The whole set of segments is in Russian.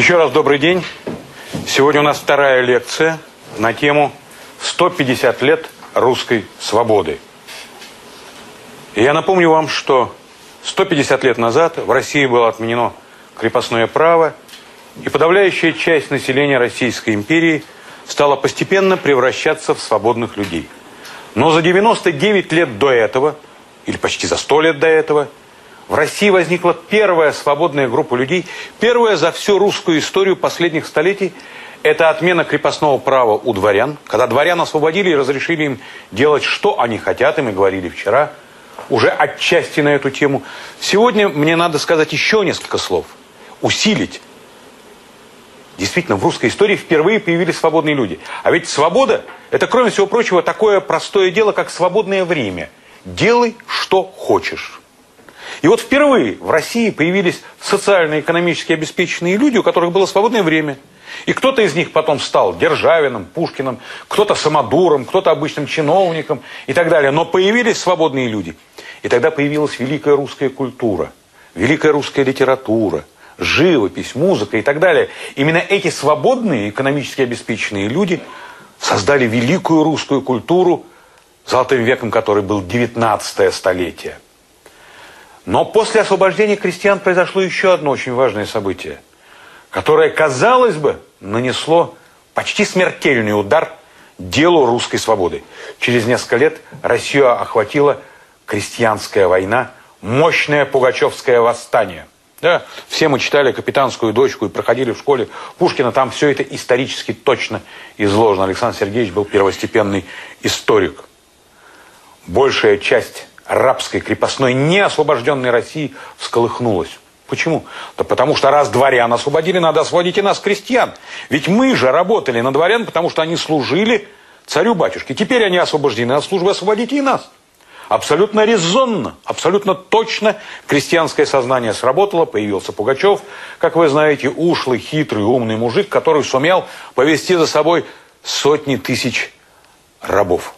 Еще раз добрый день. Сегодня у нас вторая лекция на тему 150 лет русской свободы. И я напомню вам, что 150 лет назад в России было отменено крепостное право, и подавляющая часть населения Российской империи стала постепенно превращаться в свободных людей. Но за 99 лет до этого, или почти за 100 лет до этого, в России возникла первая свободная группа людей, первая за всю русскую историю последних столетий. Это отмена крепостного права у дворян, когда дворян освободили и разрешили им делать, что они хотят, и мы говорили вчера, уже отчасти на эту тему. Сегодня мне надо сказать еще несколько слов, усилить. Действительно, в русской истории впервые появились свободные люди. А ведь свобода – это, кроме всего прочего, такое простое дело, как свободное время. Делай, что хочешь. И вот впервые в России появились социально-экономически обеспеченные люди, у которых было свободное время. И кто-то из них потом стал Державиным, Пушкиным, кто-то самодуром, кто-то обычным чиновником и так далее. Но появились свободные люди. И тогда появилась великая русская культура, великая русская литература, живопись, музыка и так далее. Именно эти свободные, экономически обеспеченные люди создали великую русскую культуру, золотым веком которой был 19 столетие. Но после освобождения крестьян произошло еще одно очень важное событие, которое, казалось бы, нанесло почти смертельный удар делу русской свободы. Через несколько лет Россию охватила крестьянская война, мощное пугачевское восстание. Да, все мы читали «Капитанскую дочку» и проходили в школе Пушкина, там все это исторически точно изложено. Александр Сергеевич был первостепенный историк. Большая часть рабской, крепостной, неосвобожденной России всколыхнулась. Почему? Да потому что раз дворян освободили, надо освободить и нас, крестьян. Ведь мы же работали на дворян, потому что они служили царю-батюшке. Теперь они освобождены от службы, освободите и нас. Абсолютно резонно, абсолютно точно крестьянское сознание сработало, появился Пугачев, как вы знаете, ушлый, хитрый, умный мужик, который сумел повести за собой сотни тысяч рабов.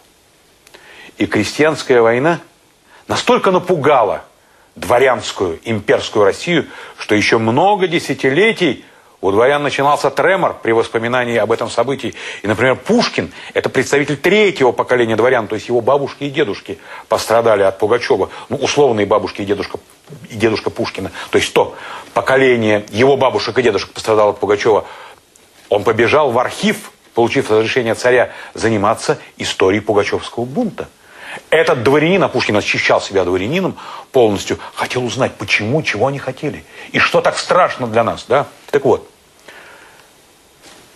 И крестьянская война настолько напугала дворянскую имперскую Россию, что еще много десятилетий у дворян начинался тремор при воспоминании об этом событии. И, например, Пушкин – это представитель третьего поколения дворян, то есть его бабушки и дедушки пострадали от Пугачева. Ну, условные бабушки и дедушка, и дедушка Пушкина. То есть то поколение его бабушек и дедушек пострадало от Пугачева. Он побежал в архив, получив разрешение царя, заниматься историей Пугачевского бунта. Этот дворянин, а Пушкин ощущал себя дворянином полностью, хотел узнать, почему, чего они хотели. И что так страшно для нас, да? Так вот,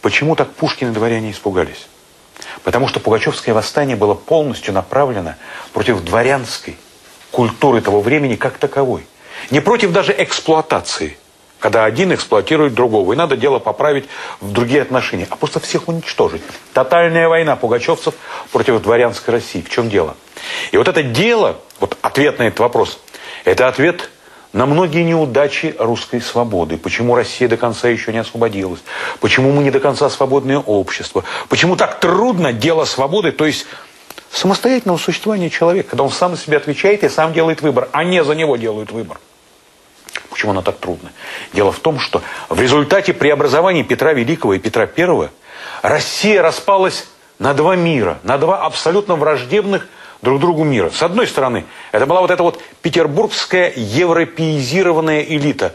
Почему так Пушкин и дворяне испугались? Потому что Пугачевское восстание было полностью направлено против дворянской культуры того времени как таковой. Не против даже эксплуатации, когда один эксплуатирует другого. И надо дело поправить в другие отношения, а просто всех уничтожить. Тотальная война пугачевцев против дворянской России. В чем дело? И вот это дело, вот ответ на этот вопрос, это ответ на многие неудачи русской свободы. Почему Россия до конца еще не освободилась? Почему мы не до конца свободное общество? Почему так трудно дело свободы, то есть самостоятельного существования человека, когда он сам на себя отвечает и сам делает выбор, а не за него делают выбор? Почему оно так трудно? Дело в том, что в результате преобразований Петра Великого и Петра Первого Россия распалась на два мира, на два абсолютно враждебных друг другу мира. С одной стороны, это была вот эта вот петербургская европеизированная элита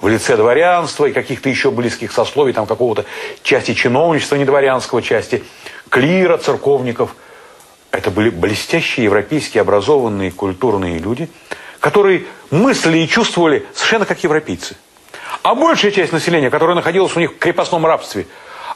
в лице дворянства и каких-то еще близких сословий, там какого-то части чиновничества недворянского, части клира, церковников. Это были блестящие европейские образованные культурные люди, которые мыслили и чувствовали совершенно как европейцы. А большая часть населения, которая находилась у них в крепостном рабстве,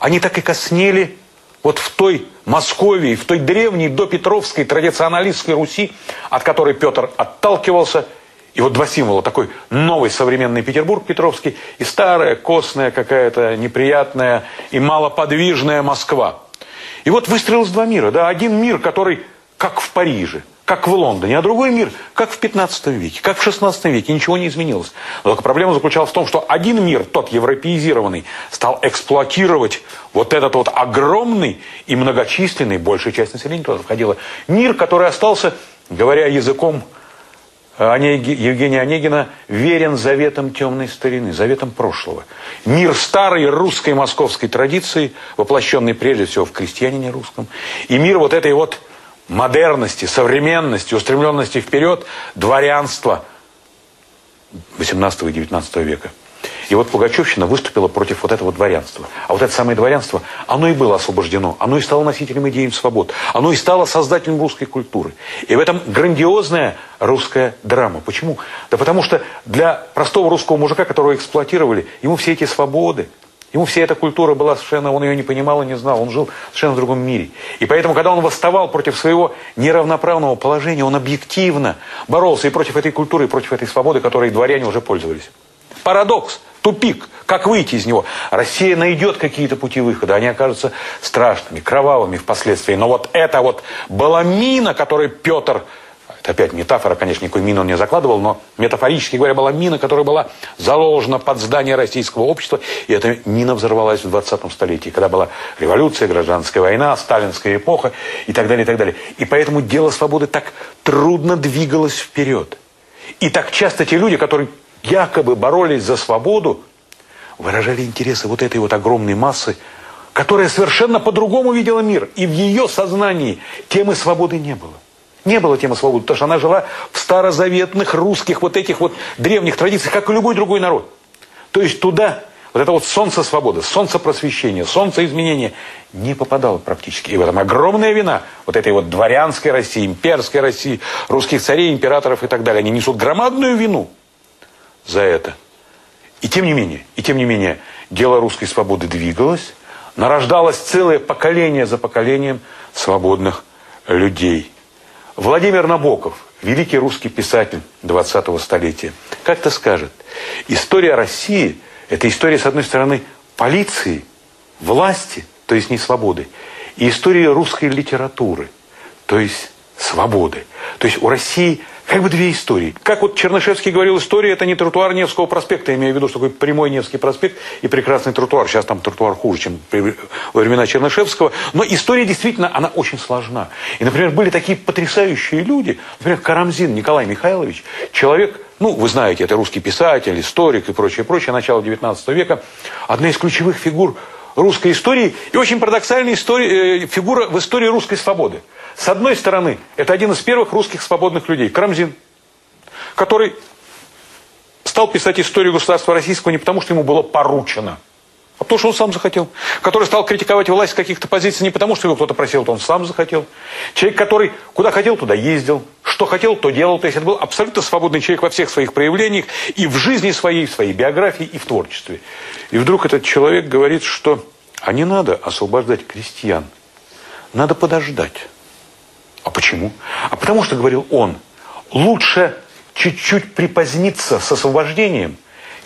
они так и коснели вот в той Московии, в той древней допетровской традиционалистской Руси, от которой Петр отталкивался, и вот два символа, такой новый современный Петербург Петровский и старая, костная какая-то неприятная и малоподвижная Москва. И вот выстроилось два мира, да, один мир, который как в Париже – как в Лондоне, а другой мир, как в 15 веке, как в 16 веке, ничего не изменилось. Но только проблема заключалась в том, что один мир, тот европеизированный, стал эксплуатировать вот этот вот огромный и многочисленный, большая часть населения туда входила, мир, который остался, говоря языком Онеги, Евгения Онегина, верен заветам темной старины, заветам прошлого. Мир старой русской московской традиции, воплощенный прежде всего в крестьянине русском, и мир вот этой вот модерности, современности, устремленности вперед дворянства 18 и 19 века. И вот Пугачевщина выступила против вот этого дворянства. А вот это самое дворянство, оно и было освобождено. Оно и стало носителем идеи свобод. Оно и стало создателем русской культуры. И в этом грандиозная русская драма. Почему? Да потому что для простого русского мужика, которого эксплуатировали, ему все эти свободы, Ему вся эта культура была совершенно, он ее не понимал и не знал, он жил совершенно в другом мире. И поэтому, когда он восставал против своего неравноправного положения, он объективно боролся и против этой культуры, и против этой свободы, которой дворяне уже пользовались. Парадокс, тупик, как выйти из него? Россия найдет какие-то пути выхода, они окажутся страшными, кровавыми впоследствии. Но вот эта вот баламина, которой Петр это опять метафора, конечно, никакой мины он не закладывал, но метафорически говоря, была мина, которая была заложена под здание российского общества. И эта мина взорвалась в 20 столетии, когда была революция, гражданская война, сталинская эпоха и так далее, и так далее. И поэтому дело свободы так трудно двигалось вперед. И так часто те люди, которые якобы боролись за свободу, выражали интересы вот этой вот огромной массы, которая совершенно по-другому видела мир. И в ее сознании темы свободы не было. Не было темы свободы, потому что она жила в старозаветных русских вот этих вот древних традициях, как и любой другой народ. То есть туда вот это вот солнце свободы, солнце просвещения, солнце изменения не попадало практически. И в этом огромная вина вот этой вот дворянской России, имперской России, русских царей, императоров и так далее. Они несут громадную вину за это. И тем не менее, и тем не менее, дело русской свободы двигалось, нарождалось целое поколение за поколением свободных людей. Владимир Набоков, великий русский писатель 20-го столетия, как-то скажет, история России – это история, с одной стороны, полиции, власти, то есть не свободы, и история русской литературы, то есть свободы. То есть у России – как бы две истории. Как вот Чернышевский говорил, история это не тротуар Невского проспекта, я имею в виду, что такой прямой Невский проспект и прекрасный тротуар. Сейчас там тротуар хуже, чем во времена Чернышевского. Но история действительно, она очень сложна. И, например, были такие потрясающие люди, например, Карамзин Николай Михайлович, человек, ну, вы знаете, это русский писатель, историк и прочее, прочее, начало 19 века, одна из ключевых фигур русской истории и очень парадоксальная история, э, фигура в истории русской свободы. С одной стороны, это один из первых русских свободных людей, Карамзин, который стал писать историю государства российского не потому, что ему было поручено, а потому, что он сам захотел. Который стал критиковать власть с каких-то позиций не потому, что его кто-то просил, то он сам захотел. Человек, который куда хотел, туда ездил. Что хотел, то делал. То есть это был абсолютно свободный человек во всех своих проявлениях. И в жизни своей, в своей биографии, и в творчестве. И вдруг этот человек говорит, что а не надо освобождать крестьян. Надо подождать. А почему? А потому что, говорил он, лучше чуть-чуть припоздниться с освобождением,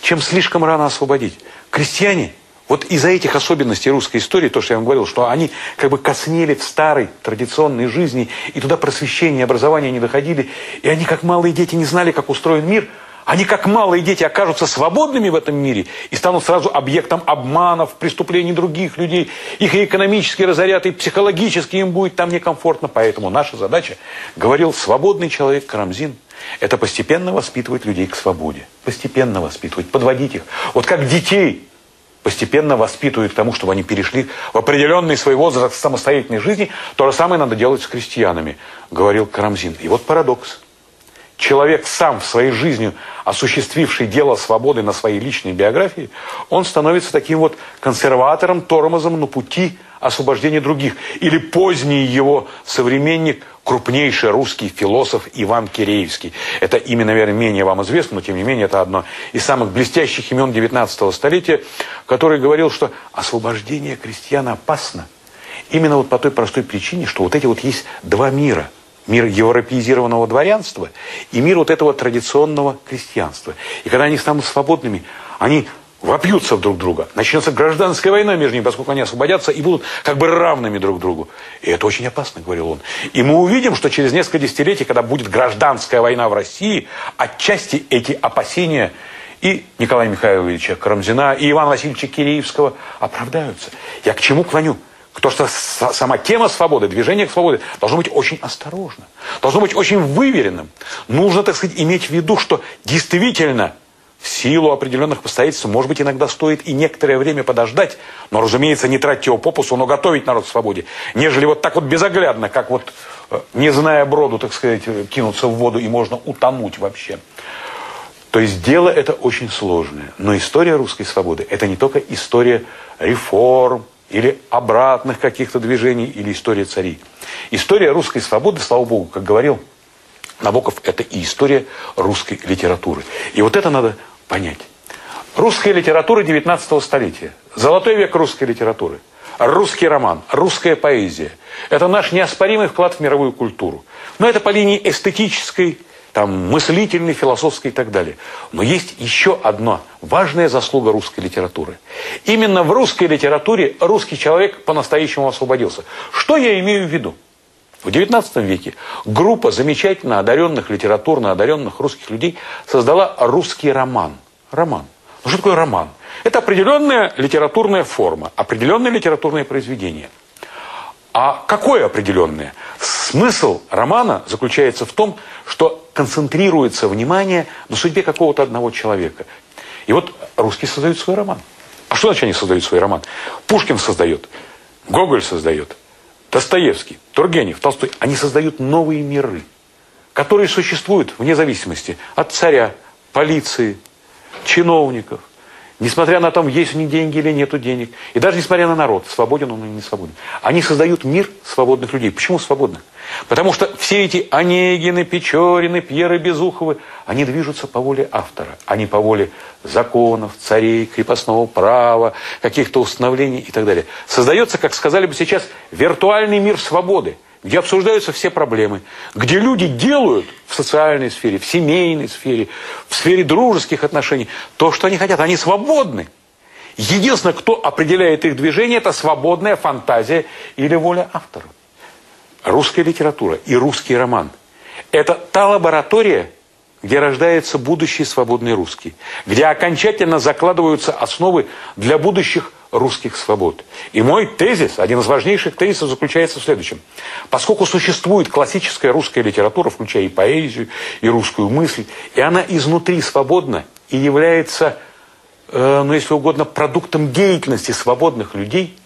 чем слишком рано освободить. Крестьяне, вот из-за этих особенностей русской истории, то, что я вам говорил, что они как бы коснели в старой традиционной жизни, и туда просвещение, образование не доходили, и они, как малые дети, не знали, как устроен мир – они, как малые дети, окажутся свободными в этом мире и станут сразу объектом обманов, преступлений других людей. Их и экономически разорят, и психологически им будет там некомфортно. Поэтому наша задача, говорил свободный человек Карамзин, это постепенно воспитывать людей к свободе. Постепенно воспитывать, подводить их. Вот как детей постепенно воспитывают к тому, чтобы они перешли в определенный свой возраст самостоятельной жизни, то же самое надо делать с крестьянами, говорил Карамзин. И вот парадокс человек сам в своей жизни, осуществивший дело свободы на своей личной биографии, он становится таким вот консерватором, тормозом на пути освобождения других. Или поздний его современник, крупнейший русский философ Иван Киреевский. Это имя, наверное, менее вам известно, но тем не менее это одно из самых блестящих имен 19 столетия, который говорил, что освобождение крестьян опасно. Именно вот по той простой причине, что вот эти вот есть два мира. Мир европеизированного дворянства и мир вот этого традиционного крестьянства. И когда они станут свободными, они вопьются друг друга. Начнется гражданская война между ними, поскольку они освободятся и будут как бы равными друг другу. И это очень опасно, говорил он. И мы увидим, что через несколько десятилетий, когда будет гражданская война в России, отчасти эти опасения и Николая Михайловича Карамзина, и Ивана Васильевича Киреевского оправдаются. Я к чему клоню? То, что сама тема свободы, движение к свободе должно быть очень осторожно, должно быть очень выверенным. Нужно, так сказать, иметь в виду, что действительно в силу определенных обстоятельств, может быть, иногда стоит и некоторое время подождать, но, разумеется, не тратьте его попусу, но готовить народ к свободе, нежели вот так вот безоглядно, как вот, э, не зная броду, так сказать, кинуться в воду и можно утонуть вообще. То есть дело это очень сложное. Но история русской свободы – это не только история реформ или обратных каких-то движений, или история царей. История русской свободы, слава богу, как говорил Набоков, это и история русской литературы. И вот это надо понять. Русская литература 19 столетия. Золотой век русской литературы. Русский роман, русская поэзия. Это наш неоспоримый вклад в мировую культуру. Но это по линии эстетической, там, мыслительной, философской и так далее. Но есть еще одна важная заслуга русской литературы. Именно в русской литературе русский человек по-настоящему освободился. Что я имею в виду? В XIX веке группа замечательно одаренных, литературно одаренных русских людей создала русский роман. Роман. Ну что такое роман? Это определенная литературная форма, определенное литературное произведение. А какое определенное? Смысл романа заключается в том, что концентрируется внимание на судьбе какого-то одного человека. И вот русские создают свой роман. А что значит они создают свой роман? Пушкин создает, Гоголь создает, Достоевский, Тургенев, Толстой, они создают новые миры, которые существуют вне зависимости от царя, полиции, чиновников. Несмотря на то, есть у них деньги или нету денег. И даже несмотря на народ, свободен он или не свободен. Они создают мир свободных людей. Почему свободных? Потому что все эти Онегины, Печорины, Пьеры Безуховы, они движутся по воле автора, а не по воле законов, царей, крепостного права, каких-то установлений и так далее. Создается, как сказали бы сейчас, виртуальный мир свободы – где обсуждаются все проблемы, где люди делают в социальной сфере, в семейной сфере, в сфере дружеских отношений то, что они хотят. Они свободны. Единственное, кто определяет их движение, это свободная фантазия или воля автора. Русская литература и русский роман – это та лаборатория, где рождается будущий свободный русский, где окончательно закладываются основы для будущих русских свобод. И мой тезис, один из важнейших тезисов заключается в следующем. Поскольку существует классическая русская литература, включая и поэзию, и русскую мысль, и она изнутри свободна и является, э, ну если угодно, продуктом деятельности свободных людей,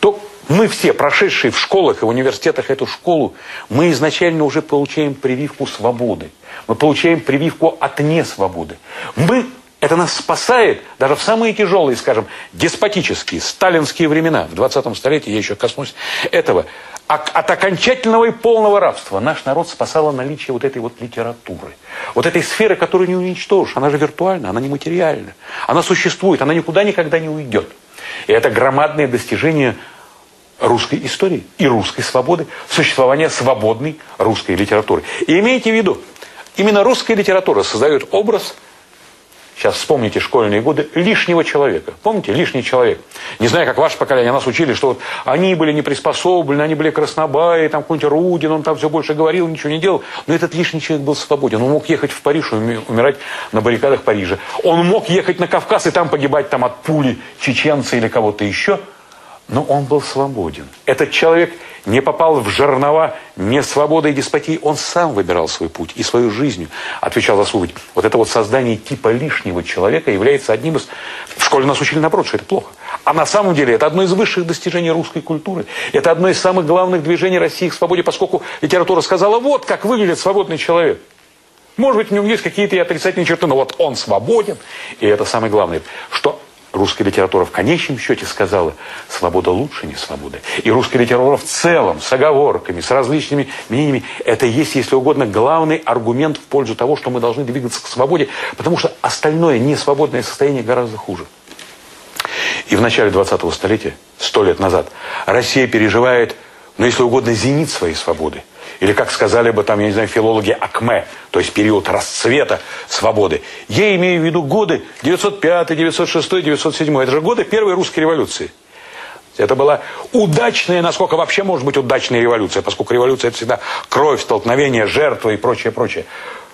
то мы все, прошедшие в школах и в университетах эту школу, мы изначально уже получаем прививку свободы. Мы получаем прививку от несвободы. Мы это нас спасает даже в самые тяжелые, скажем, деспотические, сталинские времена. В 20 столетии, я еще коснусь этого. От окончательного и полного рабства наш народ спасало наличие вот этой вот литературы. Вот этой сферы, которую не уничтожишь. Она же виртуальна, она не материальна. Она существует, она никуда никогда не уйдет. И это громадное достижение русской истории и русской свободы, существования свободной русской литературы. И имейте в виду, именно русская литература создает образ сейчас вспомните школьные годы, лишнего человека. Помните, лишний человек. Не знаю, как ваше поколение, нас учили, что вот они были не приспособлены, они были краснобаи, там какой-нибудь Рудин, он там все больше говорил, ничего не делал. Но этот лишний человек был свободен. Он мог ехать в Париж и умирать на баррикадах Парижа. Он мог ехать на Кавказ и там погибать там от пули чеченца или кого-то еще. Но он был свободен. Этот человек не попал в жернова не свободы и деспотии. Он сам выбирал свой путь и свою жизнь отвечал за. Вот это вот создание типа лишнего человека является одним из... В школе нас учили наоборот, что это плохо. А на самом деле это одно из высших достижений русской культуры. Это одно из самых главных движений России к свободе, поскольку литература сказала, вот как выглядит свободный человек. Может быть, у него есть какие-то и отрицательные черты, но вот он свободен. И это самое главное, что русская литература в конечном счете сказала, свобода лучше не свободы. И русская литература в целом, с оговорками, с различными мнениями, это есть, если угодно, главный аргумент в пользу того, что мы должны двигаться к свободе, потому что остальное несвободное состояние гораздо хуже. И в начале 20-го столетия, сто лет назад, Россия переживает, ну, если угодно, зенит своей свободы. Или, как сказали бы там, я не знаю, филологи Акме, то есть период расцвета свободы. Я имею в виду годы 905, 906, 907. Это же годы первой русской революции. Это была удачная, насколько вообще может быть удачная революция, поскольку революция это всегда кровь, столкновение, жертва и прочее, прочее.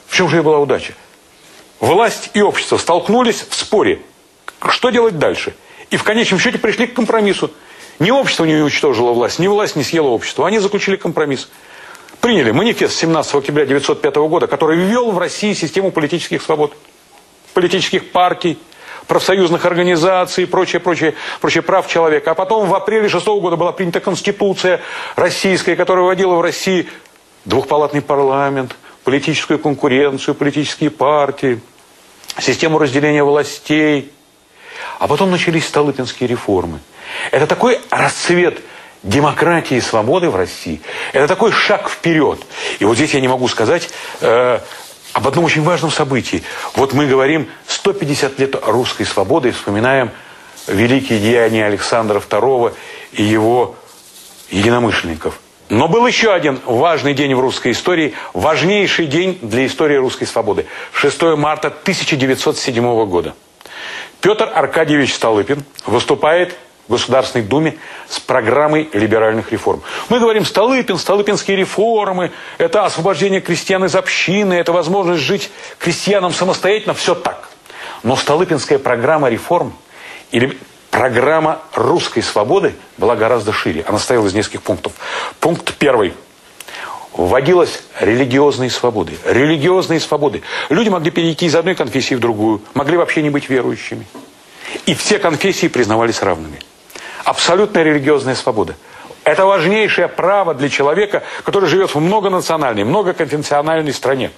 В чем же и была удача? Власть и общество столкнулись в споре. Что делать дальше? И в конечном счете пришли к компромиссу. Ни общество не уничтожило власть, ни власть не съела общество. Они заключили компромисс. Приняли манифест 17 октября 1905 года, который ввел в России систему политических свобод, политических партий, профсоюзных организаций и прочее, прочее, прочее прав человека. А потом в апреле 6 года была принята Конституция российская, которая вводила в России двухпалатный парламент, политическую конкуренцию, политические партии, систему разделения властей. А потом начались Столыпинские реформы. Это такой расцвет демократии и свободы в России. Это такой шаг вперед. И вот здесь я не могу сказать э, об одном очень важном событии. Вот мы говорим 150 лет русской свободы и вспоминаем великие деяния Александра II и его единомышленников. Но был еще один важный день в русской истории, важнейший день для истории русской свободы. 6 марта 1907 года. Петр Аркадьевич Столыпин выступает Государственной Думе с программой либеральных реформ. Мы говорим Столыпин, Столыпинские реформы, это освобождение крестьян из общины, это возможность жить крестьянам самостоятельно, все так. Но Столыпинская программа реформ или программа русской свободы была гораздо шире. Она состояла из нескольких пунктов. Пункт первый. Вводилась религиозные свободы. Религиозные свободы. Люди могли перейти из одной конфессии в другую, могли вообще не быть верующими. И все конфессии признавались равными. Абсолютная религиозная свобода. Это важнейшее право для человека, который живет в многонациональной, многоконфессиональной стране.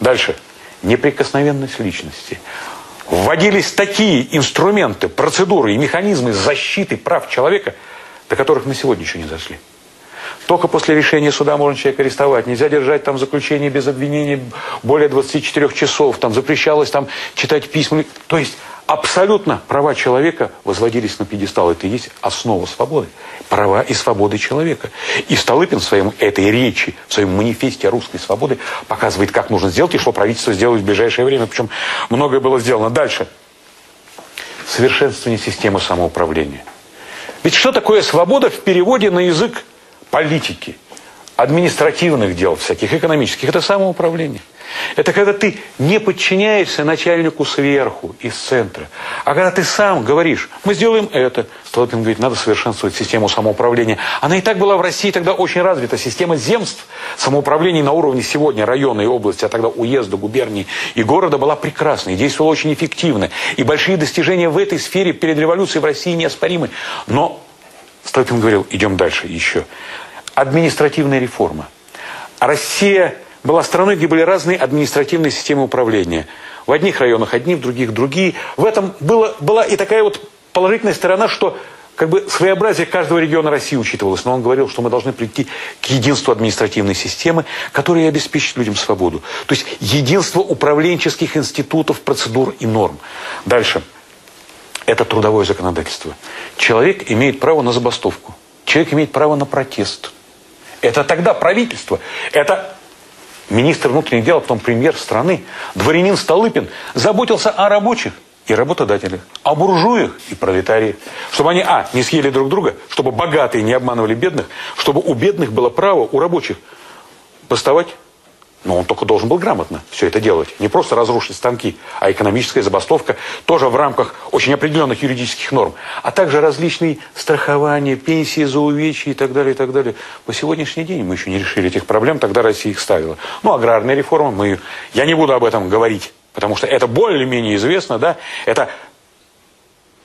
Дальше. Неприкосновенность личности. Вводились такие инструменты, процедуры и механизмы защиты прав человека, до которых на сегодня еще не зашли. Только после решения суда можно человека арестовать. Нельзя держать там заключение без обвинения более 24 часов. Там запрещалось там читать письма. То есть абсолютно права человека возводились на пьедестал. Это и есть основа свободы. Права и свободы человека. И Столыпин в своем этой речи, в своем манифесте русской свободы показывает, как нужно сделать и что правительство сделает в ближайшее время. Причем многое было сделано. Дальше. Совершенствование системы самоуправления. Ведь что такое свобода в переводе на язык политики, административных дел всяких, экономических? Это самоуправление. Это когда ты не подчиняешься начальнику сверху, из центра. А когда ты сам говоришь, мы сделаем это. Столыпин говорит, надо совершенствовать систему самоуправления. Она и так была в России тогда очень развита. Система земств, самоуправления на уровне сегодня района и области, а тогда уезда, губернии и города была прекрасной. Действовала очень эффективно. И большие достижения в этой сфере перед революцией в России неоспоримы. Но Столыпин говорил, идем дальше еще. Административная реформа. Россия была страной, где были разные административные системы управления. В одних районах одни, в других другие. В этом было, была и такая вот положительная сторона, что как бы своеобразие каждого региона России учитывалось. Но он говорил, что мы должны прийти к единству административной системы, которая обеспечит людям свободу. То есть единство управленческих институтов, процедур и норм. Дальше. Это трудовое законодательство. Человек имеет право на забастовку. Человек имеет право на протест. Это тогда правительство. Это министр внутренних дел, потом премьер страны, дворянин Столыпин, заботился о рабочих и работодателях, о буржуях и пролетариях. Чтобы они, а, не съели друг друга, чтобы богатые не обманывали бедных, чтобы у бедных было право, у рабочих, поставать но он только должен был грамотно все это делать. Не просто разрушить станки, а экономическая забастовка тоже в рамках очень определенных юридических норм. А также различные страхования, пенсии за увечья и так далее, и так далее. По сегодняшний день мы еще не решили этих проблем, тогда Россия их ставила. Ну, аграрная реформа, мы... я не буду об этом говорить, потому что это более-менее известно, да. Это...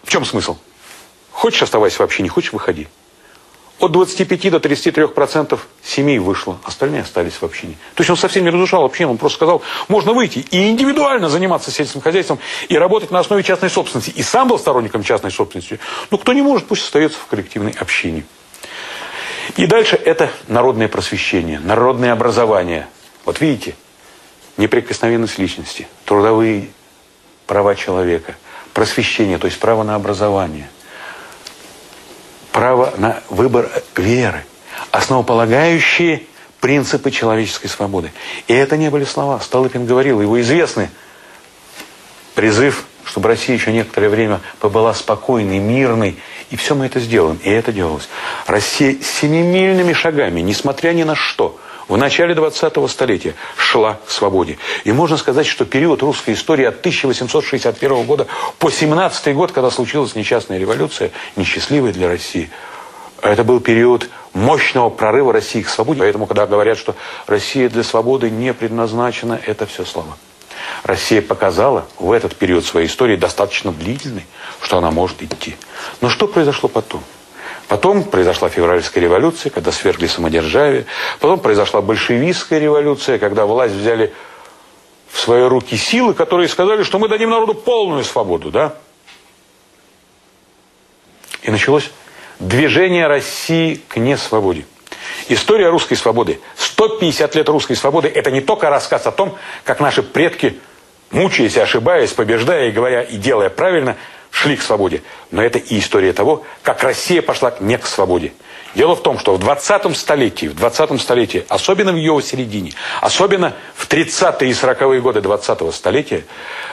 В чем смысл? Хочешь оставайся вообще, не хочешь выходи. От 25 до 33 процентов семей вышло, остальные остались в общине. То есть он совсем не разрушал общину, он просто сказал, можно выйти и индивидуально заниматься сельским хозяйством и работать на основе частной собственности. И сам был сторонником частной собственности. Но кто не может, пусть остается в коллективной общине. И дальше это народное просвещение, народное образование. Вот видите, неприкосновенность личности, трудовые права человека, просвещение, то есть право на образование, право на выбор веры, основополагающие принципы человеческой свободы. И это не были слова. Столыпин говорил, его известный призыв, чтобы Россия еще некоторое время побыла спокойной, мирной. И все мы это сделаем. И это делалось. Россия семимильными шагами, несмотря ни на что, в начале 20-го столетия шла к свободе. И можно сказать, что период русской истории от 1861 года по 17 год, когда случилась несчастная революция, несчастливая для России, это был период мощного прорыва России к свободе. Поэтому, когда говорят, что Россия для свободы не предназначена, это все слова. Россия показала в этот период своей истории достаточно длительный, что она может идти. Но что произошло потом? Потом произошла февральская революция, когда свергли самодержавие. Потом произошла большевистская революция, когда власть взяли в свои руки силы, которые сказали, что мы дадим народу полную свободу. Да? И началось движение России к несвободе. История русской свободы, 150 лет русской свободы, это не только рассказ о том, как наши предки, мучаясь, ошибаясь, побеждая и говоря и делая правильно, шли к свободе. Но это и история того, как Россия пошла не к свободе. Дело в том, что в 20 столетии, в 20 столетии, особенно в его середине, особенно в 30-е и 40-е годы 20-го столетия,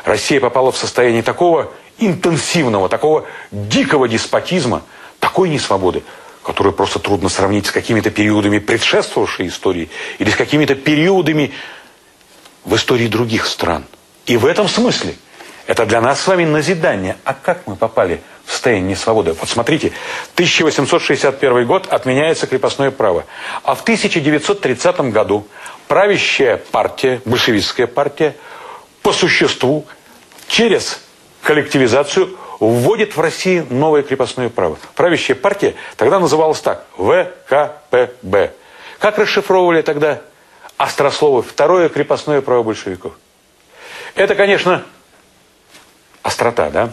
Россия попала в состояние такого интенсивного, такого дикого деспотизма, такой несвободы, которую просто трудно сравнить с какими-то периодами предшествовавшей истории или с какими-то периодами в истории других стран. И в этом смысле – это для нас с вами назидание. А как мы попали в состояние несвободы? Вот смотрите, 1861 год отменяется крепостное право. А в 1930 году правящая партия, большевистская партия, по существу, через коллективизацию вводит в России новое крепостное право. Правящая партия тогда называлась так – ВКПБ. Как расшифровывали тогда острословы второе крепостное право большевиков? Это, конечно, острота, да?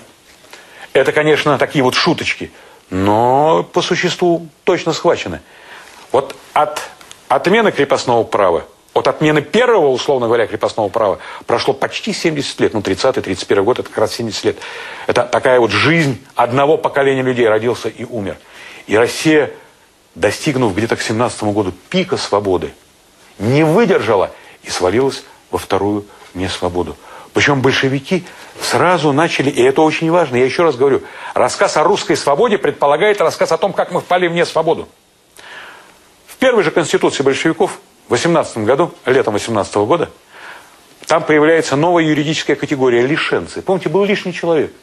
Это, конечно, такие вот шуточки, но по существу точно схвачены. Вот от отмены крепостного права, от отмены первого, условно говоря, крепостного права прошло почти 70 лет. Ну, 30-31 год, это как раз 70 лет. Это такая вот жизнь одного поколения людей родился и умер. И Россия, достигнув где-то к 17 году пика свободы, не выдержала и свалилась во вторую несвободу. Причем большевики сразу начали, и это очень важно, я еще раз говорю, рассказ о русской свободе предполагает рассказ о том, как мы впали в несвободу. В первой же конституции большевиков в 18 году, летом 18 года, там появляется новая юридическая категория – лишенцы. Помните, был лишний человек.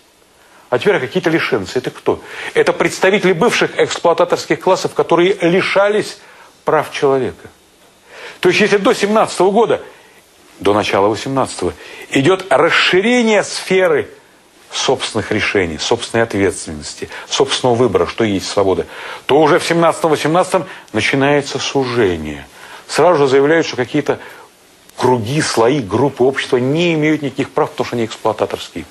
А теперь какие-то лишенцы. Это кто? Это представители бывших эксплуататорских классов, которые лишались прав человека. То есть, если до 17 года до начала 18-го, идет расширение сферы собственных решений, собственной ответственности, собственного выбора, что есть свобода, то уже в 17-18 начинается сужение. Сразу же заявляют, что какие-то круги, слои, группы общества не имеют никаких прав, потому что они эксплуататорские.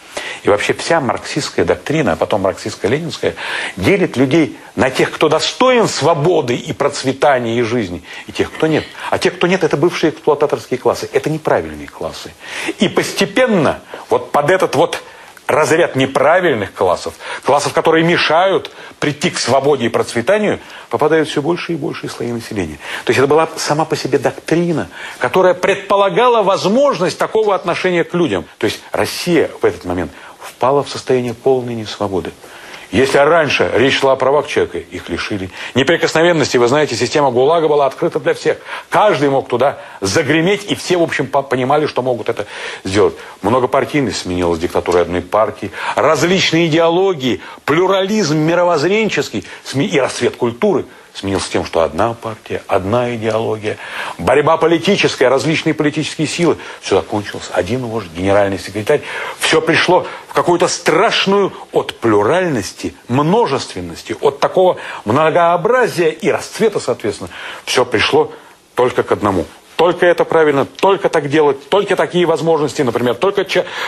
И вообще вся марксистская доктрина, а потом марксистско-ленинская, делит людей на тех, кто достоин свободы и процветания и жизни, и тех, кто нет. А тех, кто нет, это бывшие эксплуататорские классы. Это неправильные классы. И постепенно вот под этот вот разряд неправильных классов, классов, которые мешают прийти к свободе и процветанию, попадают все больше и больше слои населения. То есть это была сама по себе доктрина, которая предполагала возможность такого отношения к людям. То есть Россия в этот момент впала в состояние полной несвободы. Если раньше речь шла о правах человека, их лишили. Неприкосновенности, вы знаете, система ГУЛАГа была открыта для всех. Каждый мог туда загреметь, и все, в общем, понимали, что могут это сделать. Многопартийность сменилась диктатурой одной партии. Различные идеологии, плюрализм мировоззренческий и расцвет культуры – сменился тем, что одна партия, одна идеология, борьба политическая, различные политические силы. Все закончилось. Один вождь, генеральный секретарь. Все пришло в какую-то страшную от плюральности, множественности, от такого многообразия и расцвета, соответственно. Все пришло только к одному. Только это правильно, только так делать, только такие возможности, например, только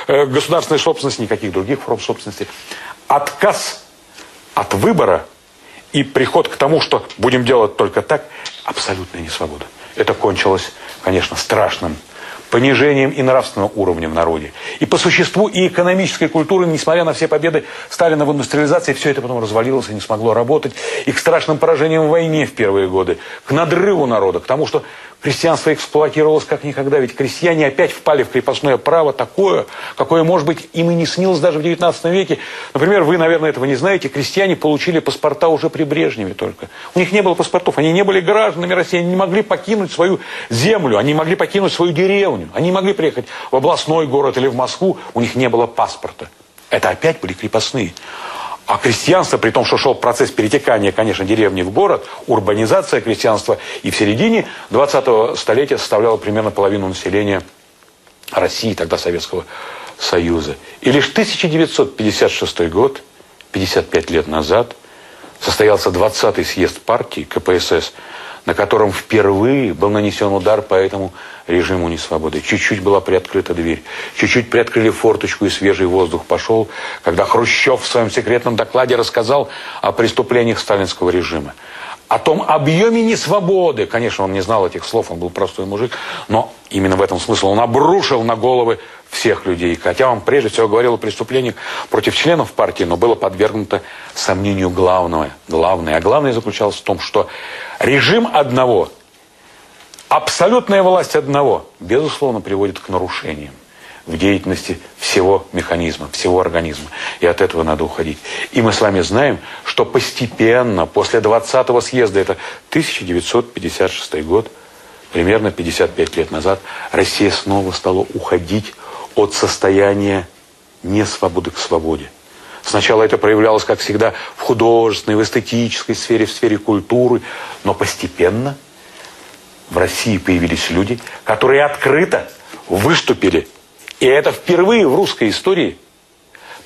э, государственная собственность, никаких других форм собственности. Отказ от выбора и приход к тому, что будем делать только так, абсолютная несвобода. Это кончилось, конечно, страшным понижением и нравственного уровня в народе. И по существу и экономической культуры, несмотря на все победы Сталина в индустриализации, все это потом развалилось и не смогло работать. И к страшным поражениям в войне в первые годы, к надрыву народа, к тому, что крестьянство эксплуатировалось как никогда. Ведь крестьяне опять впали в крепостное право такое, какое, может быть, им и не снилось даже в 19 веке. Например, вы, наверное, этого не знаете, крестьяне получили паспорта уже при Брежневе только. У них не было паспортов, они не были гражданами России, они не могли покинуть свою землю, они не могли покинуть свою деревню. Они не могли приехать в областной город или в Москву, у них не было паспорта. Это опять были крепостные. А крестьянство, при том, что шел процесс перетекания, конечно, деревни в город, урбанизация крестьянства, и в середине 20-го столетия составляло примерно половину населения России, тогда Советского Союза. И лишь 1956 год, 55 лет назад, состоялся 20-й съезд партии КПСС, на котором впервые был нанесен удар по этому режиму несвободы. Чуть-чуть была приоткрыта дверь, чуть-чуть приоткрыли форточку, и свежий воздух пошел, когда Хрущев в своем секретном докладе рассказал о преступлениях сталинского режима. О том объеме несвободы. Конечно, он не знал этих слов, он был простой мужик, но именно в этом смысл. Он обрушил на головы всех людей. Хотя он прежде всего говорил о преступлениях против членов партии, но было подвергнуто сомнению главное. Главное. А главное заключалось в том, что режим одного, абсолютная власть одного, безусловно, приводит к нарушениям в деятельности всего механизма, всего организма. И от этого надо уходить. И мы с вами знаем, что постепенно, после 20-го съезда, это 1956 год, примерно 55 лет назад, Россия снова стала уходить от состояния несвободы к свободе. Сначала это проявлялось, как всегда, в художественной, в эстетической сфере, в сфере культуры, но постепенно в России появились люди, которые открыто выступили, и это впервые в русской истории,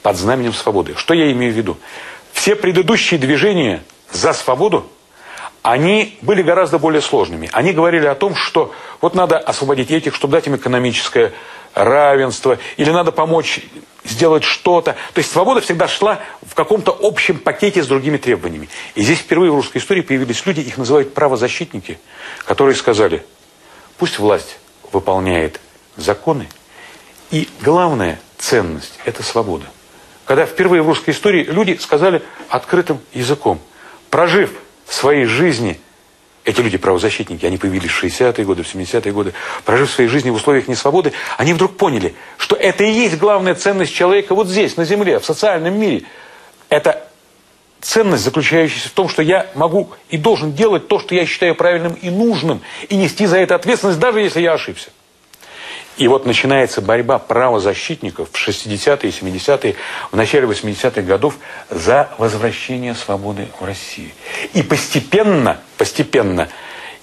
под знаменем свободы. Что я имею в виду? Все предыдущие движения за свободу они были гораздо более сложными. Они говорили о том, что вот надо освободить этих, чтобы дать им экономическое равенство, или надо помочь сделать что-то. То есть свобода всегда шла в каком-то общем пакете с другими требованиями. И здесь впервые в русской истории появились люди, их называют правозащитники, которые сказали, пусть власть выполняет законы, и главная ценность – это свобода. Когда впервые в русской истории люди сказали открытым языком, прожив своей жизни, эти люди правозащитники, они появились в 60-е годы, в 70-е годы, прожив своей жизни в условиях несвободы, они вдруг поняли, что это и есть главная ценность человека вот здесь, на земле, в социальном мире. Это ценность, заключающаяся в том, что я могу и должен делать то, что я считаю правильным и нужным, и нести за это ответственность, даже если я ошибся. И вот начинается борьба правозащитников в 60-е, 70-е, в начале 80-х годов за возвращение свободы в Россию. И постепенно, постепенно,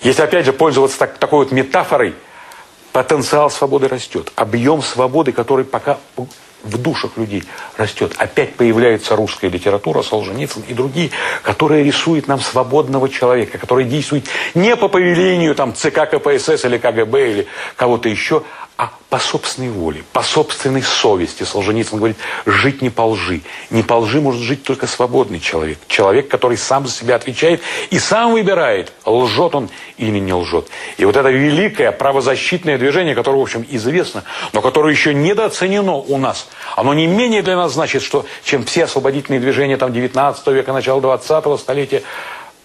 если опять же пользоваться так, такой вот метафорой, потенциал свободы растет. Объем свободы, который пока в душах людей растет. Опять появляется русская литература, Солженицын и другие, которые рисуют нам свободного человека, который действует не по повелению там, ЦК КПСС или КГБ или кого-то еще, а по собственной воле, по собственной совести. Солженицын говорит, жить не по лжи. Не по лжи может жить только свободный человек. Человек, который сам за себя отвечает и сам выбирает, лжет он или не лжет. И вот это великое правозащитное движение, которое, в общем, известно, но которое еще недооценено у нас, оно не менее для нас значит, что, чем все освободительные движения там, 19 века, начала 20 столетия,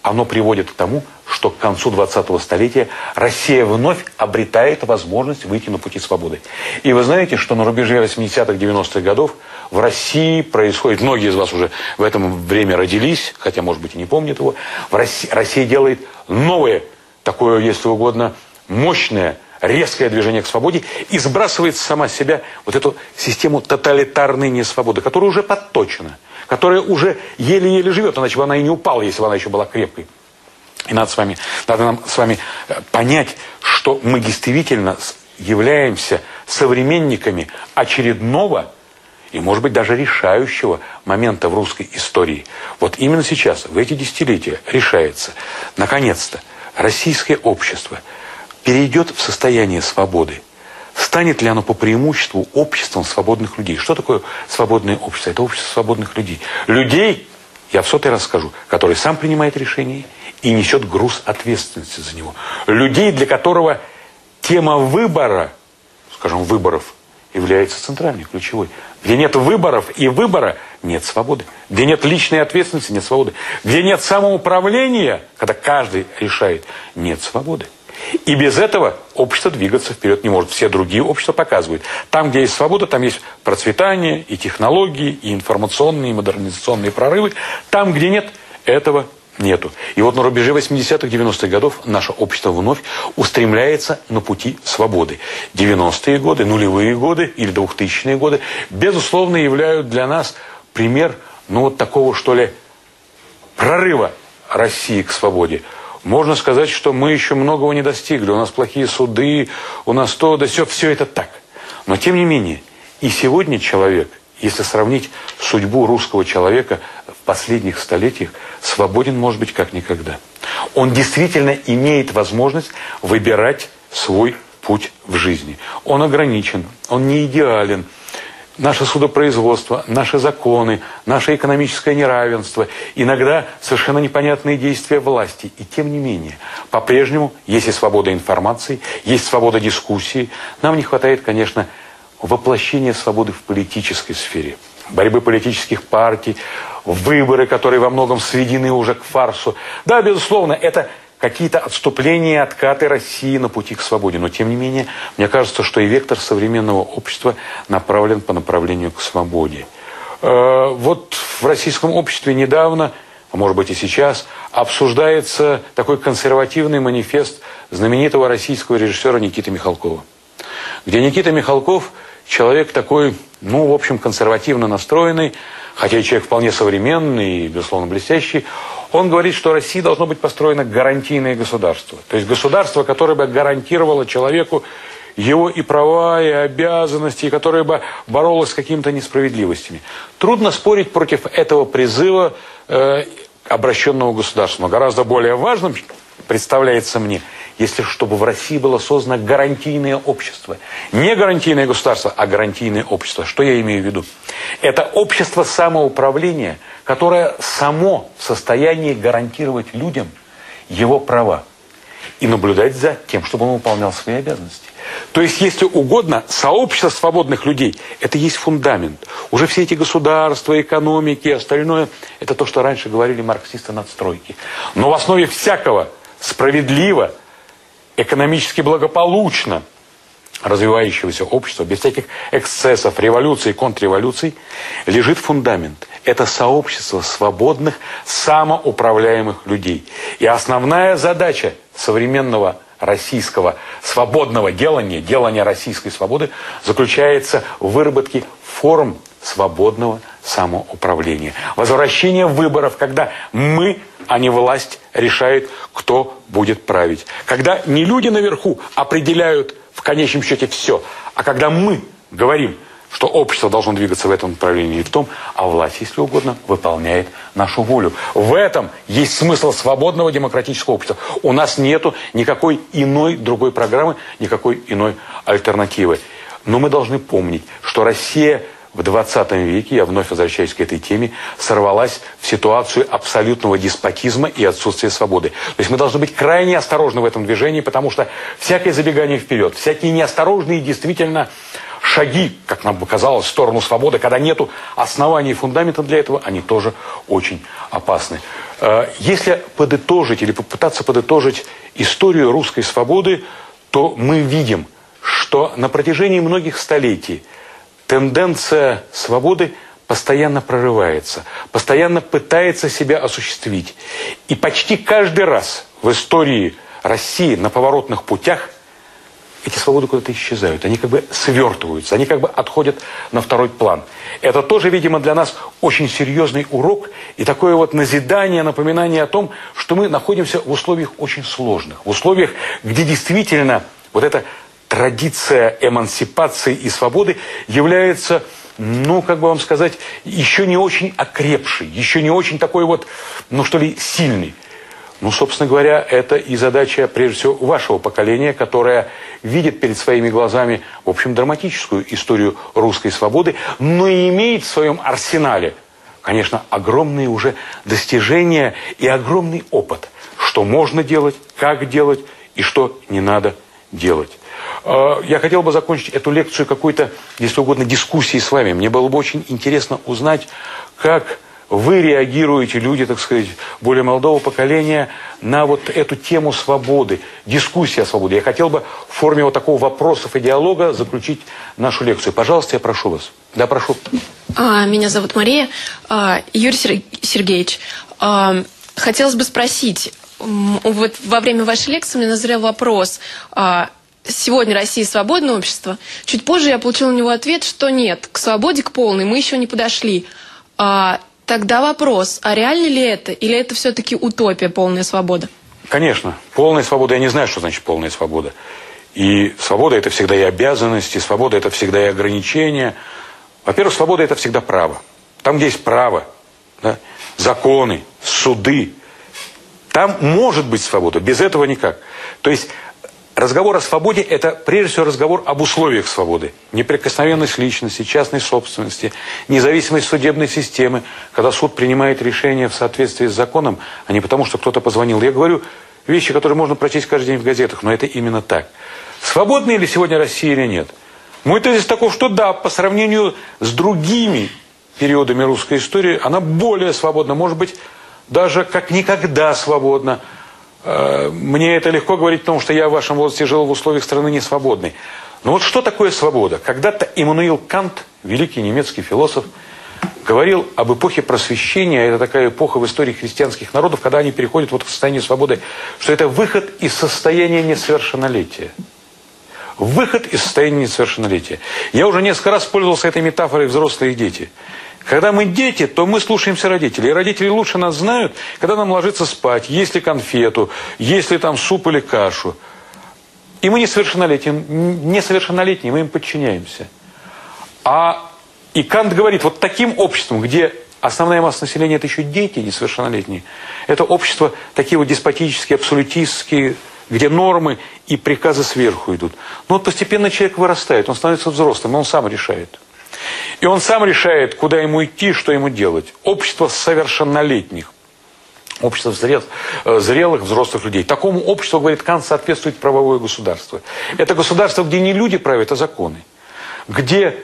оно приводит к тому, что к концу 20-го столетия Россия вновь обретает возможность выйти на пути свободы. И вы знаете, что на рубеже 80-х, 90-х годов в России происходит, многие из вас уже в этом время родились, хотя, может быть, и не помнят его, в России, Россия делает новое, такое, если угодно, мощное, резкое движение к свободе и сбрасывает сама себя вот эту систему тоталитарной несвободы, которая уже подточена – которая уже еле-еле живет, иначе бы она и не упала, если бы она еще была крепкой. И надо, с вами, надо нам с вами э, понять, что мы действительно являемся современниками очередного и, может быть, даже решающего момента в русской истории. Вот именно сейчас, в эти десятилетия, решается, наконец-то, российское общество перейдет в состояние свободы. Станет ли оно по преимуществу обществом свободных людей? Что такое свободное общество? Это общество свободных людей. Людей, я в сотый раз скажу, который сам принимает решение и несет груз ответственности за него. Людей, для которого тема выбора, скажем, выборов является центральной, ключевой. Где нет выборов и выбора, нет свободы. Где нет личной ответственности, нет свободы. Где нет самоуправления, когда каждый решает, нет свободы. И без этого общество двигаться вперед не может. Все другие общества показывают. Там, где есть свобода, там есть процветание, и технологии, и информационные, и модернизационные прорывы. Там, где нет, этого нету. И вот на рубеже 80-х, 90-х годов наше общество вновь устремляется на пути свободы. 90-е годы, нулевые годы или 2000-е годы, безусловно, являют для нас пример, ну вот такого, что ли, прорыва России к свободе. Можно сказать, что мы еще многого не достигли. У нас плохие суды, у нас то, да все, все это так. Но тем не менее, и сегодня человек, если сравнить судьбу русского человека в последних столетиях, свободен, может быть, как никогда. Он действительно имеет возможность выбирать свой путь в жизни. Он ограничен, он не идеален, наше судопроизводство, наши законы, наше экономическое неравенство, иногда совершенно непонятные действия власти. И тем не менее, по-прежнему есть и свобода информации, есть свобода дискуссии. Нам не хватает, конечно, воплощения свободы в политической сфере. Борьбы политических партий, выборы, которые во многом сведены уже к фарсу. Да, безусловно, это какие-то отступления, откаты России на пути к свободе. Но, тем не менее, мне кажется, что и вектор современного общества направлен по направлению к свободе. Э, вот в российском обществе недавно, а может быть и сейчас, обсуждается такой консервативный манифест знаменитого российского режиссера Никиты Михалкова. Где Никита Михалков, человек такой, ну, в общем, консервативно настроенный, хотя и человек вполне современный и, безусловно, блестящий, он говорит, что России должно быть построено гарантийное государство. То есть государство, которое бы гарантировало человеку его и права, и обязанности, и которое бы боролось с какими-то несправедливостями. Трудно спорить против этого призыва э, обращенного государства. Но гораздо более важным представляется мне – если чтобы в России было создано гарантийное общество. Не гарантийное государство, а гарантийное общество. Что я имею в виду? Это общество самоуправления, которое само в состоянии гарантировать людям его права и наблюдать за тем, чтобы он выполнял свои обязанности. То есть, если угодно, сообщество свободных людей – это есть фундамент. Уже все эти государства, экономики и остальное – это то, что раньше говорили марксисты надстройки. Но в основе всякого справедливо, экономически благополучно развивающегося общества, без всяких эксцессов, революций, контрреволюций, лежит фундамент. Это сообщество свободных, самоуправляемых людей. И основная задача современного российского свободного делания, делания российской свободы, заключается в выработке форм свободного самоуправления. Возвращение выборов, когда мы, а не власть, решает, кто будет править. Когда не люди наверху определяют в конечном счете все, а когда мы говорим, что общество должно двигаться в этом направлении и в том, а власть, если угодно, выполняет нашу волю. В этом есть смысл свободного демократического общества. У нас нету никакой иной другой программы, никакой иной альтернативы. Но мы должны помнить, что Россия в 20 веке, я вновь возвращаюсь к этой теме, сорвалась в ситуацию абсолютного деспотизма и отсутствия свободы. То есть мы должны быть крайне осторожны в этом движении, потому что всякое забегание вперед, всякие неосторожные действительно шаги, как нам показалось, в сторону свободы, когда нету оснований и фундамента для этого, они тоже очень опасны. Э, если подытожить или попытаться подытожить историю русской свободы, то мы видим, что на протяжении многих столетий тенденция свободы постоянно прорывается, постоянно пытается себя осуществить. И почти каждый раз в истории России на поворотных путях эти свободы куда-то исчезают. Они как бы свертываются, они как бы отходят на второй план. Это тоже, видимо, для нас очень серьезный урок и такое вот назидание, напоминание о том, что мы находимся в условиях очень сложных, в условиях, где действительно вот это традиция эмансипации и свободы является, ну, как бы вам сказать, еще не очень окрепшей, еще не очень такой вот, ну, что ли, сильный. Ну, собственно говоря, это и задача, прежде всего, вашего поколения, которое видит перед своими глазами, в общем, драматическую историю русской свободы, но и имеет в своем арсенале, конечно, огромные уже достижения и огромный опыт, что можно делать, как делать и что не надо делать. А, я хотел бы закончить эту лекцию какой-то, если угодно, дискуссией с вами. Мне было бы очень интересно узнать, как вы реагируете, люди, так сказать, более молодого поколения, на вот эту тему свободы, дискуссия о свободе. Я хотел бы в форме вот такого вопросов и диалога заключить нашу лекцию. Пожалуйста, я прошу вас. Да, прошу. А, меня зовут Мария. А, Юрий Сергеевич, а, хотелось бы спросить, вот во время вашей лекции мне назрел вопрос, сегодня Россия свободное общество. Чуть позже я получила на него ответ, что нет, к свободе, к полной мы еще не подошли. Тогда вопрос, а реально ли это? Или это все-таки утопия, полная свобода? Конечно. Полная свобода. Я не знаю, что значит полная свобода. И свобода – это всегда и обязанности, свобода – это всегда и ограничения. Во-первых, свобода – это всегда право. Там, где есть право, да, законы, суды, там может быть свобода. Без этого никак. То есть Разговор о свободе – это прежде всего разговор об условиях свободы. Неприкосновенность личности, частной собственности, независимость судебной системы, когда суд принимает решение в соответствии с законом, а не потому, что кто-то позвонил. Я говорю вещи, которые можно прочесть каждый день в газетах, но это именно так. Свободна ли сегодня Россия или нет? Мой тезис таков, что да, по сравнению с другими периодами русской истории, она более свободна, может быть, даже как никогда свободна. Э, мне это легко говорить, потому что я в вашем возрасте жил в условиях страны несвободной. Но вот что такое свобода? Когда-то Иммануил Кант, великий немецкий философ, говорил об эпохе просвещения, это такая эпоха в истории христианских народов, когда они переходят вот к состоянию свободы, что это выход из состояния несовершеннолетия. Выход из состояния несовершеннолетия. Я уже несколько раз пользовался этой метафорой взрослые дети – когда мы дети, то мы слушаемся родителей. И родители лучше нас знают, когда нам ложиться спать, есть ли конфету, есть ли там суп или кашу. И мы несовершеннолетние, несовершеннолетние мы им подчиняемся. А и Кант говорит, вот таким обществом, где основная масса населения это еще дети несовершеннолетние, это общество такие вот деспотические, абсолютистские, где нормы и приказы сверху идут. Но вот постепенно человек вырастает, он становится взрослым, он сам решает. И он сам решает, куда ему идти, что ему делать. Общество совершеннолетних. Общество зрелых, э, зрелых взрослых людей. Такому обществу, говорит Кант, соответствует правовое государство. Это государство, где не люди правят, а законы. Где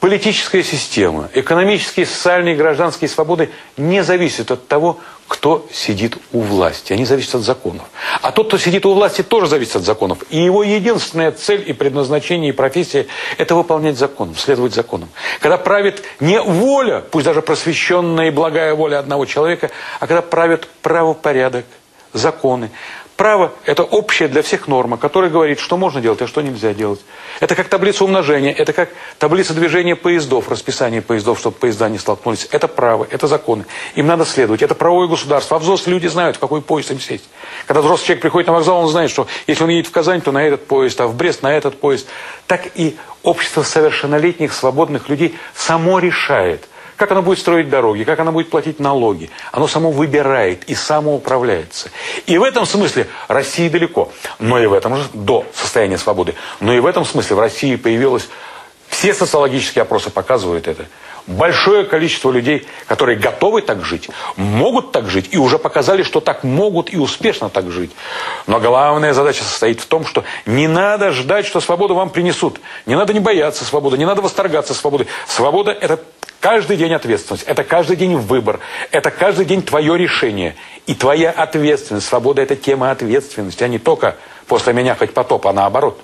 политическая система, экономические, социальные гражданские свободы не зависят от того, кто сидит у власти. Они зависят от законов. А тот, кто сидит у власти, тоже зависит от законов. И его единственная цель и предназначение, и профессия – это выполнять закон, следовать законам. Когда правит не воля, пусть даже просвещенная и благая воля одного человека, а когда правит правопорядок, законы, Право – это общая для всех норма, которая говорит, что можно делать, а что нельзя делать. Это как таблица умножения, это как таблица движения поездов, расписание поездов, чтобы поезда не столкнулись. Это право, это законы. Им надо следовать. Это правовое государство. А взрослые люди знают, в какой поезд им сесть. Когда взрослый человек приходит на вокзал, он знает, что если он едет в Казань, то на этот поезд, а в Брест на этот поезд. Так и общество совершеннолетних, свободных людей само решает – как оно будет строить дороги, как оно будет платить налоги. Оно само выбирает и самоуправляется. И в этом смысле России далеко. Но и в этом же до состояния свободы. Но и в этом смысле в России появилось... Все социологические опросы показывают это. Большое количество людей, которые готовы так жить, могут так жить и уже показали, что так могут и успешно так жить. Но главная задача состоит в том, что не надо ждать, что свободу вам принесут. Не надо не бояться свободы, не надо восторгаться свободой. Свобода – это Каждый день ответственность. Это каждый день выбор. Это каждый день твое решение. И твоя ответственность. Свобода – это тема ответственности, а не только после меня хоть потоп, а наоборот.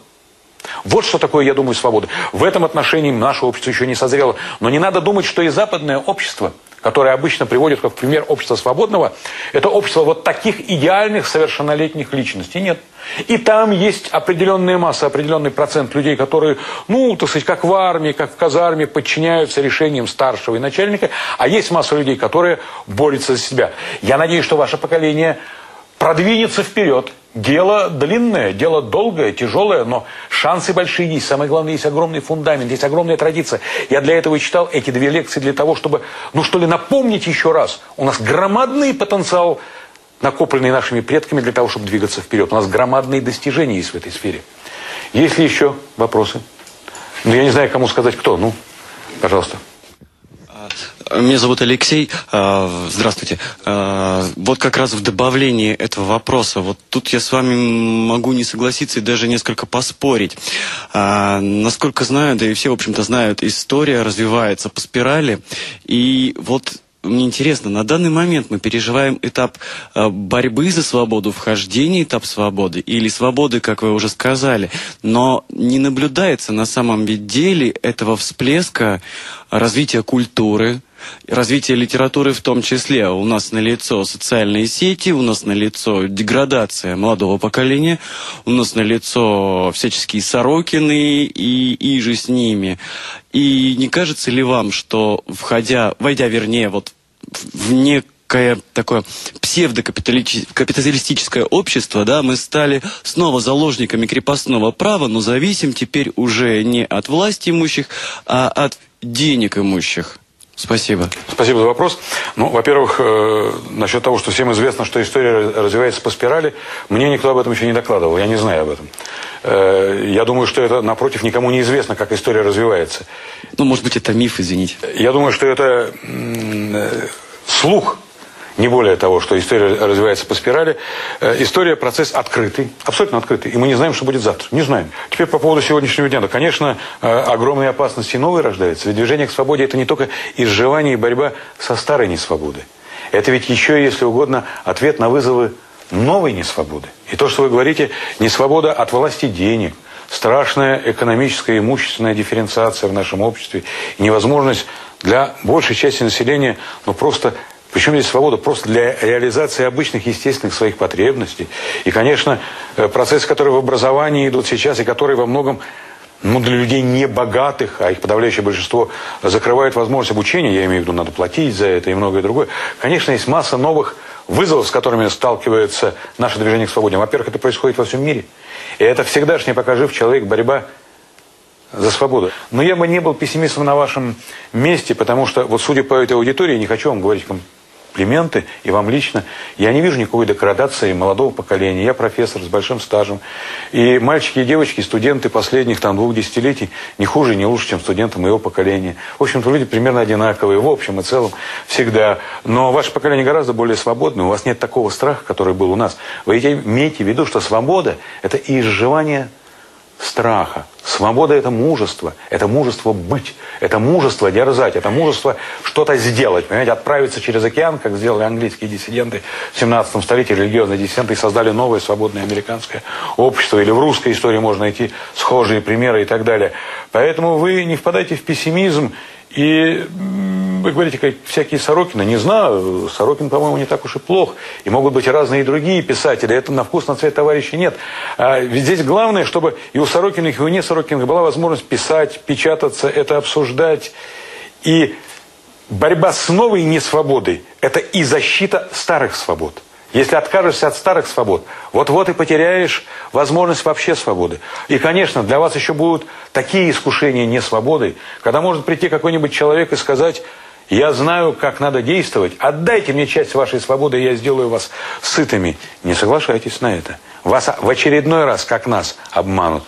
Вот что такое, я думаю, свобода. В этом отношении наше общество еще не созрело. Но не надо думать, что и западное общество – которое обычно приводит как пример общества свободного, это общество вот таких идеальных совершеннолетних личностей. Нет. И там есть определенная масса, определенный процент людей, которые, ну, так сказать, как в армии, как в казарме, подчиняются решениям старшего и начальника, а есть масса людей, которые борются за себя. Я надеюсь, что ваше поколение продвинется вперед. Дело длинное, дело долгое, тяжелое, но шансы большие есть. Самое главное, есть огромный фундамент, есть огромная традиция. Я для этого и читал эти две лекции, для того, чтобы, ну что ли, напомнить еще раз. У нас громадный потенциал, накопленный нашими предками, для того, чтобы двигаться вперед. У нас громадные достижения есть в этой сфере. Есть ли еще вопросы? Ну, я не знаю, кому сказать кто. Ну, пожалуйста. Меня зовут Алексей. А, здравствуйте. А, вот как раз в добавлении этого вопроса, вот тут я с вами могу не согласиться и даже несколько поспорить. А, насколько знаю, да и все, в общем-то, знают, история развивается по спирали. И вот мне интересно, на данный момент мы переживаем этап борьбы за свободу, вхождения этап свободы или свободы, как вы уже сказали, но не наблюдается на самом деле этого всплеска развития культуры, развитие литературы в том числе. У нас налицо социальные сети, у нас налицо деградация молодого поколения, у нас налицо всяческие Сорокины и, и же с ними. И не кажется ли вам, что входя, войдя, вернее, вот в некое такое псевдокапиталистическое общество, да, мы стали снова заложниками крепостного права, но зависим теперь уже не от власти имущих, а от денег имущих. Спасибо. Спасибо за вопрос. Ну, во-первых, э, насчет того, что всем известно, что история развивается по спирали, мне никто об этом еще не докладывал, я не знаю об этом. Э, я думаю, что это, напротив, никому не известно, как история развивается. Ну, может быть, это миф, извините. Я думаю, что это э, слух не более того, что история развивается по спирали. Э, история – процесс открытый, абсолютно открытый. И мы не знаем, что будет завтра. Не знаем. Теперь по поводу сегодняшнего дня. Да, конечно, э, огромные опасности новые рождаются. Ведь движение к свободе – это не только изживание и борьба со старой несвободой. Это ведь еще, если угодно, ответ на вызовы новой несвободы. И то, что вы говорите, несвобода от власти денег, страшная экономическая и имущественная дифференциация в нашем обществе, невозможность для большей части населения ну, просто причем здесь свобода просто для реализации обычных естественных своих потребностей. И, конечно, э, процессы, которые в образовании идут сейчас, и которые во многом ну, для людей не богатых, а их подавляющее большинство закрывают возможность обучения, я имею в виду, надо платить за это и многое другое. Конечно, есть масса новых вызовов, с которыми сталкивается наше движение к свободе. Во-первых, это происходит во всем мире. И это всегдашний, пока жив человек, борьба за свободу. Но я бы не был пессимистом на вашем месте, потому что, вот судя по этой аудитории, не хочу вам говорить комплименты, и вам лично, я не вижу никакой деградации молодого поколения. Я профессор с большим стажем. И мальчики и девочки, студенты последних там двух десятилетий не хуже, не лучше, чем студенты моего поколения. В общем-то, люди примерно одинаковые, в общем и целом, всегда. Но ваше поколение гораздо более свободное, у вас нет такого страха, который был у нас. Вы имеете в виду, что свобода – это изживание страха. Свобода – это мужество. Это мужество быть. Это мужество дерзать. Это мужество что-то сделать. Понимаете, отправиться через океан, как сделали английские диссиденты в 17 столетии, религиозные диссиденты, и создали новое свободное американское общество. Или в русской истории можно найти схожие примеры и так далее. Поэтому вы не впадайте в пессимизм и вы говорите, всякие Сорокины. Не знаю, Сорокин, по-моему, не так уж и плох. И могут быть разные и другие писатели. Это на вкус, на цвет товарища нет. А ведь здесь главное, чтобы и у Сорокиных, и у не Сорокиных была возможность писать, печататься, это обсуждать. И борьба с новой несвободой – это и защита старых свобод. Если откажешься от старых свобод, вот-вот и потеряешь возможность вообще свободы. И, конечно, для вас еще будут такие искушения несвободой, когда может прийти какой-нибудь человек и сказать, я знаю, как надо действовать, отдайте мне часть вашей свободы, я сделаю вас сытыми. Не соглашайтесь на это. Вас в очередной раз, как нас, обманут.